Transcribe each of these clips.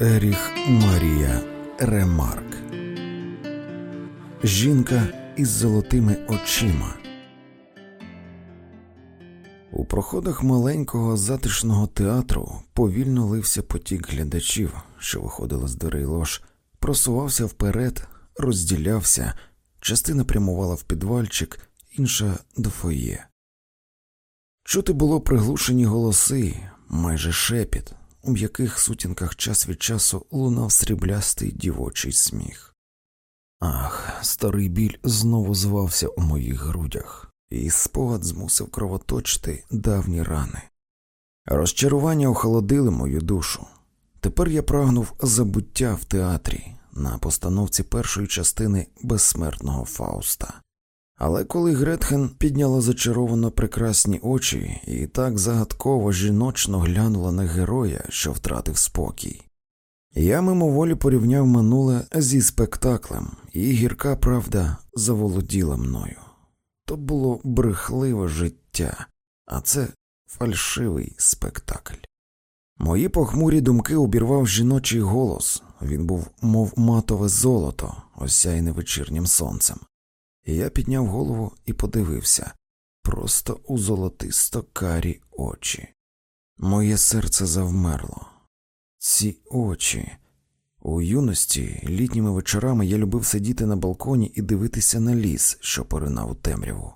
Еріх Марія Ремарк Жінка із золотими очима. У проходах маленького затишного театру повільно лився потік глядачів, що виходили з дверей лож, просувався вперед, розділявся, частина прямувала в підвальчик, інша до фоє. Чути було приглушені голоси, майже шепіт, у м'яких сутінках час від часу лунав сріблястий дівочий сміх. Ах, старий біль знову звався у моїх грудях, і спогад змусив кровоточити давні рани. Розчарування охолодили мою душу. Тепер я прагнув забуття в театрі на постановці першої частини безсмертного Фауста. Але коли Гретхен підняла зачаровано прекрасні очі і так загадково жіночно глянула на героя, що втратив спокій, я мимоволі порівняв минуле зі спектаклем, і гірка правда заволоділа мною. То було брехливе життя, а це фальшивий спектакль. Мої похмурі думки обірвав жіночий голос, він був, мов матове золото, осяйне вечірнім сонцем. Я підняв голову і подивився просто у золотисто карі очі. Моє серце завмерло. Ці очі. У юності літніми вечорами я любив сидіти на балконі і дивитися на ліс, що поринав у темряву.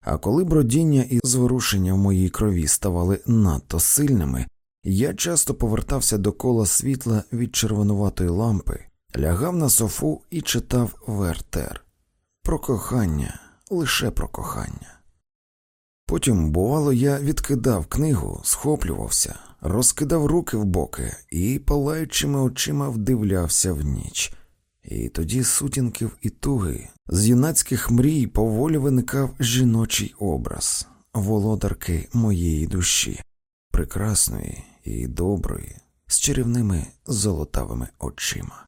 А коли бродіння і зворушення в моїй крові ставали надто сильними, я часто повертався до кола світла від червонуватої лампи, лягав на софу і читав Вертер. Про кохання, лише про кохання. Потім, бувало, я відкидав книгу, схоплювався, розкидав руки в боки і палаючими очима вдивлявся в ніч, і тоді сутінків і туги, з юнацьких мрій поволі виникав жіночий образ, володарки моєї душі, прекрасної і доброї, з чарівними золотавими очима.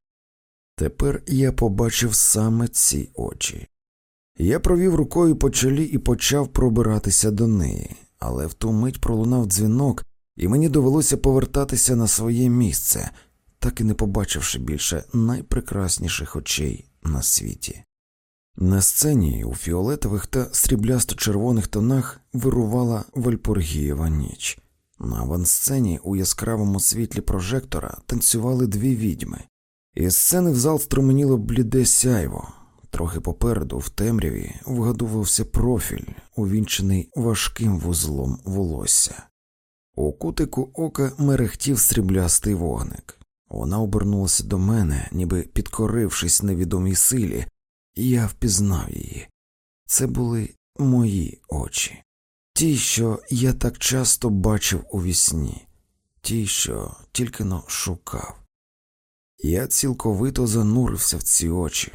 Тепер я побачив саме ці очі. Я провів рукою по чолі і почав пробиратися до неї, але в ту мить пролунав дзвінок, і мені довелося повертатися на своє місце, так і не побачивши більше найпрекрасніших очей на світі. На сцені у фіолетових та сріблясто-червоних тонах вирувала Вальпургієва ніч. На авансцені у яскравому світлі прожектора танцювали дві відьми. Із сцени в зал струменіло бліде сяйво, трохи попереду, в темряві, вгадувався профіль, увінчений важким вузлом волосся. У кутику ока мерехтів сріблястий вогник. Вона обернулася до мене, ніби підкорившись невідомій силі, і я впізнав її. Це були мої очі, ті, що я так часто бачив у вісні, ті, що тільки но шукав. Я цілковито занурився в ці очі,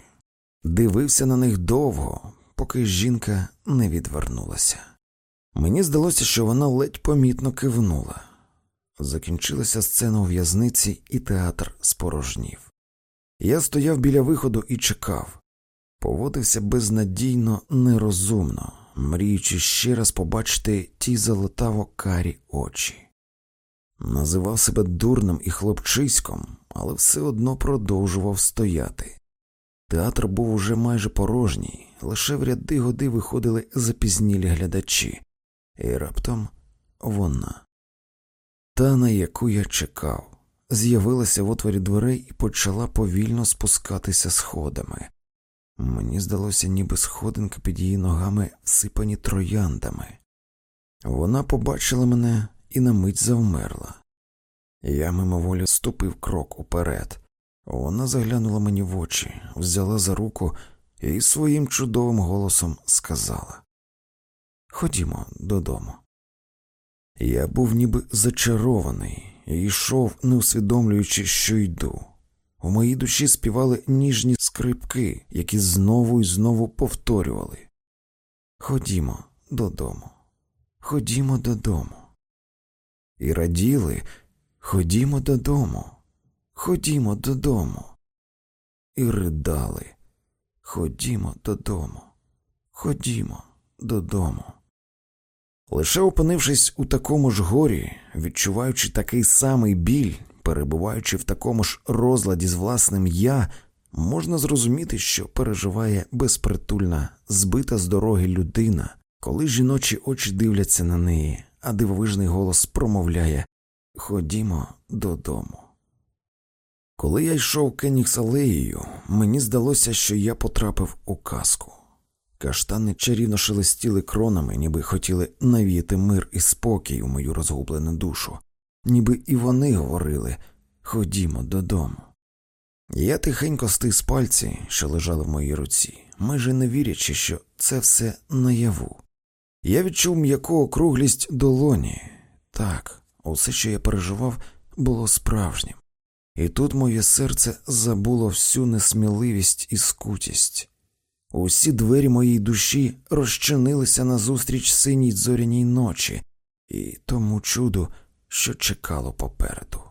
дивився на них довго, поки жінка не відвернулася. Мені здалося, що вона ледь помітно кивнула. Закінчилася сцена у в'язниці, і театр спорожнів. Я стояв біля виходу і чекав, поводився безнадійно нерозумно, мріючи ще раз побачити ті золотаво карі очі. Називав себе дурним і хлопчиськом, але все одно продовжував стояти. Театр був уже майже порожній, лише в ряди годи виходили запізнілі глядачі, і раптом вона, та, на яку я чекав, з'явилася в отворі дверей і почала повільно спускатися сходами. Мені здалося, ніби сходинки під її ногами всипані трояндами. Вона побачила мене і на мить завмерла. Я мимоволі ступив крок уперед. Вона заглянула мені в очі, взяла за руку і своїм чудовим голосом сказала Ходімо додому. Я був ніби зачарований і йшов, не усвідомлюючи, що йду. У моїй душі співали ніжні скрипки, які знову і знову повторювали Ходімо додому, ходімо додому. І раділи, ходімо додому, ходімо додому. І ридали, ходімо додому, ходімо додому. Лише опинившись у такому ж горі, відчуваючи такий самий біль, перебуваючи в такому ж розладі з власним я, можна зрозуміти, що переживає безпритульна, збита з дороги людина, коли жіночі очі дивляться на неї, а дивовижний голос промовляє Ходімо додому. Коли я йшов Кенігс-алеєю, мені здалося, що я потрапив у казку. Каштани чарівно шелестіли кронами, ніби хотіли навіяти мир і спокій у мою розгублену душу, ніби і вони говорили Ходімо додому. Я тихенько стис пальці, що лежали в моїй руці, майже не вірячи, що це все наяву. Я відчув м'яку округлість долоні. Так, усе, що я переживав, було справжнім. І тут моє серце забуло всю несміливість і скутість. Усі двері моєї душі розчинилися назустріч синій зоряній ночі і тому чуду, що чекало попереду.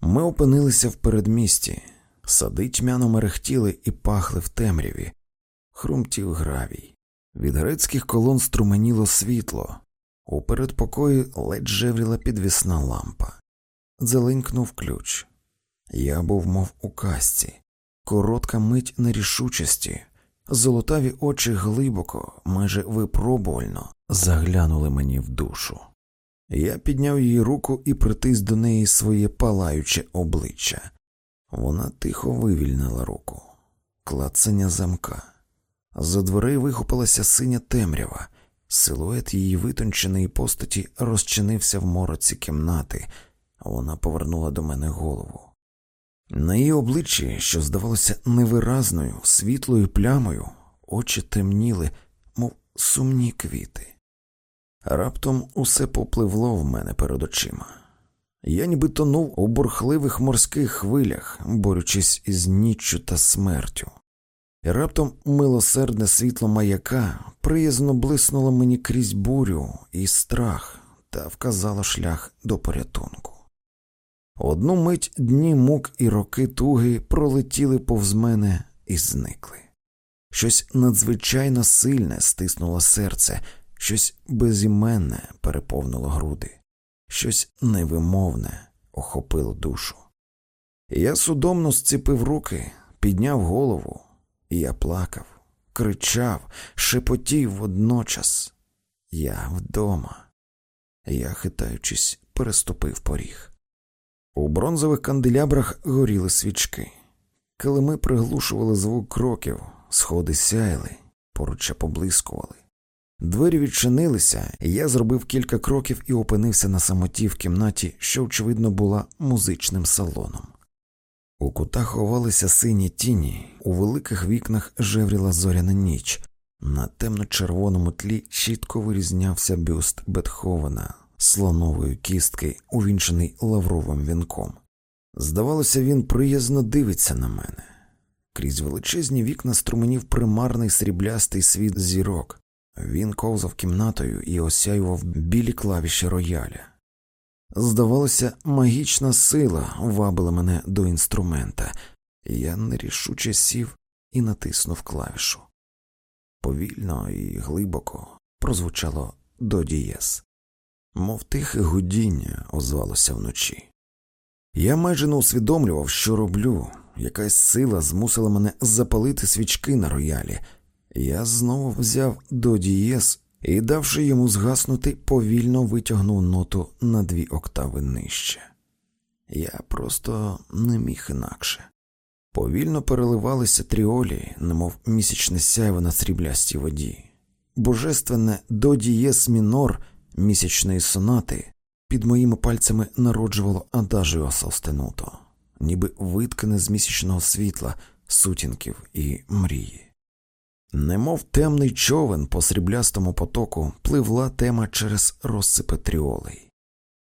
Ми опинилися в передмісті, сади тьмяно мерехтіли і пахли в темряві, хрумтів гравій. Від грецьких колон струменіло світло, у передпокої ледь жевріла підвісна лампа. Дзеленькнув ключ. Я був, мов у казці, коротка мить нерішучості, золотаві очі глибоко, майже випробувально заглянули мені в душу. Я підняв її руку і притис до неї своє палаюче обличчя. Вона тихо вивільнила руку, клацання замка. За дверей вихопилася синя темрява, силует її витонченої постаті розчинився в мороці кімнати, вона повернула до мене голову. На її обличчі, що здавалося невиразною, світлою плямою, очі темніли, мов сумні квіти. Раптом усе попливло в мене перед очима. Я ніби тонув у бурхливих морських хвилях, борючись із ніччю та смертю. І раптом милосердне світло маяка приязно блиснуло мені крізь бурю і страх та вказало шлях до порятунку. Одну мить дні мук і роки туги пролетіли повз мене і зникли. Щось надзвичайно сильне стиснуло серце, щось безіменне переповнило груди, щось невимовне охопило душу. Я судомно зціпив руки, підняв голову, і я плакав, кричав, шепотів водночас. Я вдома. Я, хитаючись, переступив поріг. У бронзових канделябрах горіли свічки, килими приглушували звук кроків, сходи сяяли, поруччя поблискували. Двері відчинилися, я зробив кілька кроків і опинився на самоті в кімнаті, що, очевидно, була музичним салоном. У кутах ховалися сині тіні, у великих вікнах жевріла зоряна ніч, на темно-червоному тлі чітко вирізнявся бюст Бетховена, слонової кістки, увінчений лавровим вінком. Здавалося, він приязно дивиться на мене. Крізь величезні вікна струменів примарний сріблястий світ зірок. Він ковзав кімнатою і осяював білі клавіші рояля. Здавалося, магічна сила вабила мене до інструмента, я нерішуче сів і натиснув клавішу. Повільно і глибоко прозвучало до дієс мов тихе гудіння озвалося вночі. Я майже не усвідомлював, що роблю, якась сила змусила мене запалити свічки на роялі. Я знову взяв до дієс і, давши йому згаснути, повільно витягнув ноту на дві октави нижче. Я просто не міг інакше. Повільно переливалися тріолі, немов місячне сяйво на сріблястій воді. Божественне до дієс мінор місячної сонати під моїми пальцями народжувало адажіо состенуто, ніби виткане з місячного світла, сутінків і мрії. Немов темний човен по сріблястому потоку пливла тема через розсипи тріолей.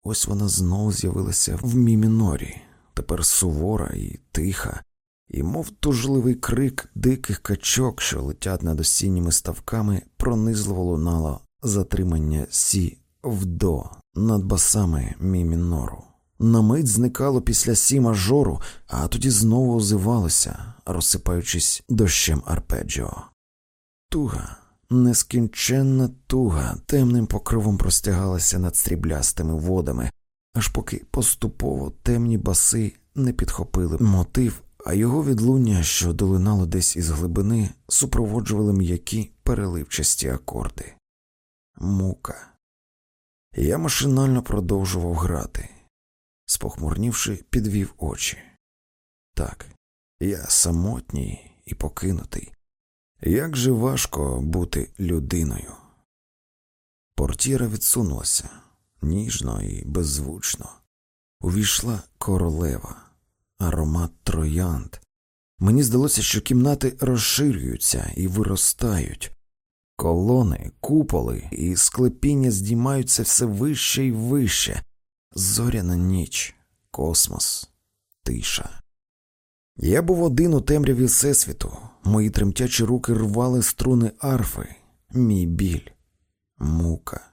Ось вона знову з'явилася в мі мінорі, тепер сувора і тиха, і, мов тужливий крик диких качок, що летять над осінніми ставками, пронизливо лунало затримання сі в до над басами мі мінору. На мить зникало після сі мажору, а тоді знову озивалося, розсипаючись дощем арпеджіо. Туга, нескінченна туга, темним покривом простягалася над сріблястими водами, аж поки поступово темні баси не підхопили мотив, а його відлуння, що долинало десь із глибини, супроводжували м'які переливчасті акорди. Мука. Я машинально продовжував грати, спохмурнівши, підвів очі. Так, я самотній і покинутий. Як же важко бути людиною. Портіра відсунулася ніжно і беззвучно. Увійшла королева, аромат троянд. Мені здалося, що кімнати розширюються і виростають, колони, куполи і склепіння здіймаються все вище і вище, зоряна ніч, космос, тиша. Я був один у темряві всесвіту, мої тремтячі руки рвали струни арфи, мій біль, мука.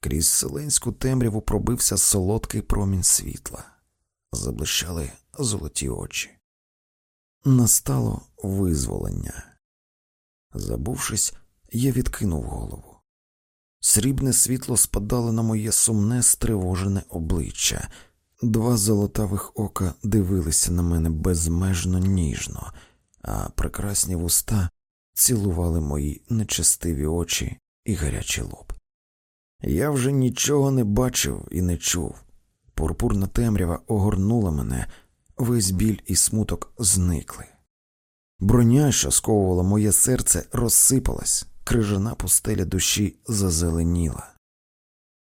Крізь селенську темряву пробився солодкий промінь світла, заблищали золоті очі. Настало визволення. Забувшись, я відкинув голову. Срібне світло спадало на моє сумне, стривожене обличчя. Два золотавих ока дивилися на мене безмежно ніжно, а прекрасні вуста цілували мої нечестиві очі і гарячий лоб. Я вже нічого не бачив і не чув. Пурпурна темрява огорнула мене, весь біль і смуток зникли. Броня, що сковувала моє серце, розсипалась, крижана пустеля душі зазеленіла.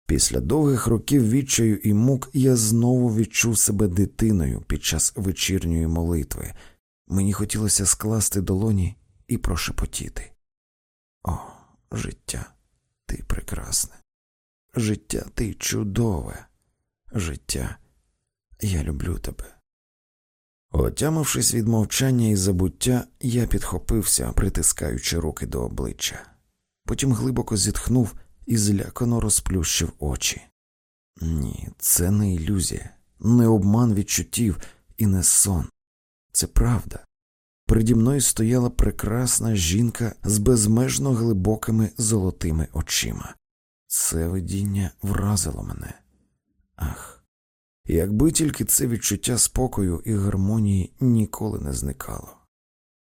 Після довгих років відчаю і мук я знову відчув себе дитиною під час вечірньої молитви. Мені хотілося скласти долоні і прошепотіти. О, життя, ти прекрасне, життя ти чудове, життя, я люблю тебе. Отямившись від мовчання і забуття, я підхопився, притискаючи руки до обличчя. Потім глибоко зітхнув і злякано розплющив очі. Ні, це не ілюзія, не обман відчуттів і не сон. Це правда. Переді мною стояла прекрасна жінка з безмежно глибокими золотими очима. Це видіння вразило мене. Ах, якби тільки це відчуття спокою і гармонії ніколи не зникало.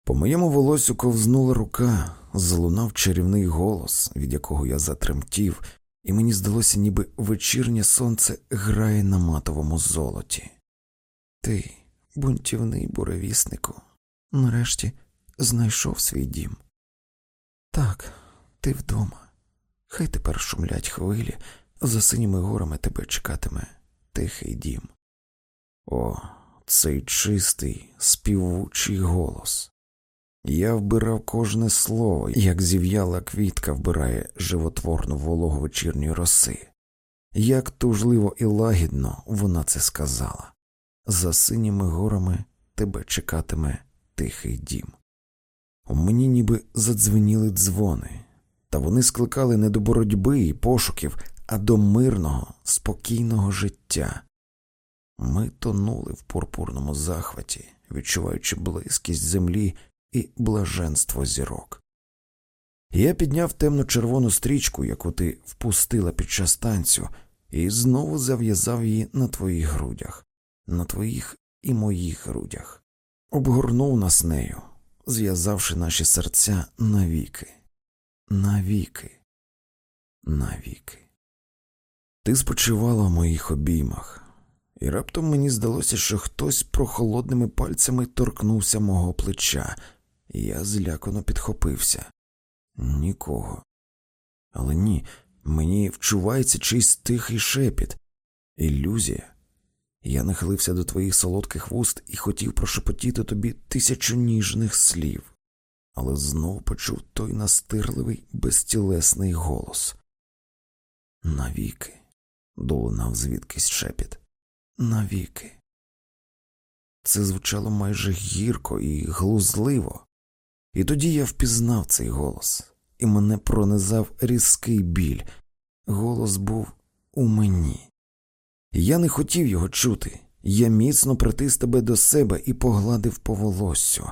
По моєму волосю ковзнула рука, залунав чарівний голос, від якого я затремтів, і мені здалося, ніби вечірнє сонце грає на матовому золоті. Ти, бунтівний буревіснику, нарешті знайшов свій дім. Так, ти вдома. Хай тепер шумлять хвилі, за синіми горами тебе чекатиме тихий дім. О, цей чистий, співучий голос. Я вбирав кожне слово, як зів'яла квітка вбирає животворну вологу вечірньої роси. Як тужливо і лагідно вона це сказала за синіми горами тебе чекатиме тихий дім. У мені ніби задзвеніли дзвони, та вони скликали не до боротьби і пошуків, а до мирного, спокійного життя. Ми тонули в пурпурному захваті, відчуваючи близькість землі і блаженство зірок. Я підняв темно червону стрічку, яку ти впустила під час танцю, і знову зав'язав її на твоїх грудях, на твоїх і моїх грудях, обгорнув нас нею, зв'язавши наші серця навіки, навіки, навіки. Ти спочивала в моїх обіймах, і раптом мені здалося, що хтось прохолодними пальцями торкнувся мого плеча. і Я злякано підхопився. Нікого. Але ні, мені вчувається чийсь тихий шепіт, ілюзія. Я нахилився до твоїх солодких вуст і хотів прошепотіти тобі тисячу ніжних слів, але знов почув той настирливий, безтілесний голос. Навіки, долунав звідкись шепіт. Навіки. Це звучало майже гірко і глузливо. І тоді я впізнав цей голос, і мене пронизав різкий біль. Голос був у мені. Я не хотів його чути. Я міцно притис тебе до себе і погладив по волоссю.